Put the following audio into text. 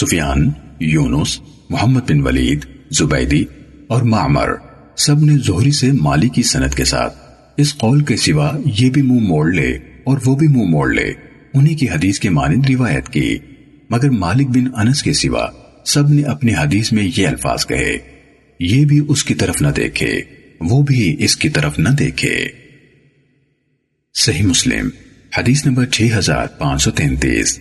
सुफियान, यूनुस, मोहम्मद बिन वलीद, जुबैदी और मामर सबने जोहरी से माली की सनत के साथ, इस कौल के सिवा ये भी मुँह मोड़ ले और वो भी मुँह मोड़ ले, उन्हीं की हदीस के मानद रिवायत की। मगर मालिक बिन अनस के सिवा सबने अपनी हदीस में ये अल्फाज कहे, ये भी उसकी तरफ़ न देखे, वो भी इसकी तरफ़ न देखे। सही मुस्लिम, हदीस नंबर छह हज़ार पाँच सौ तैतीस।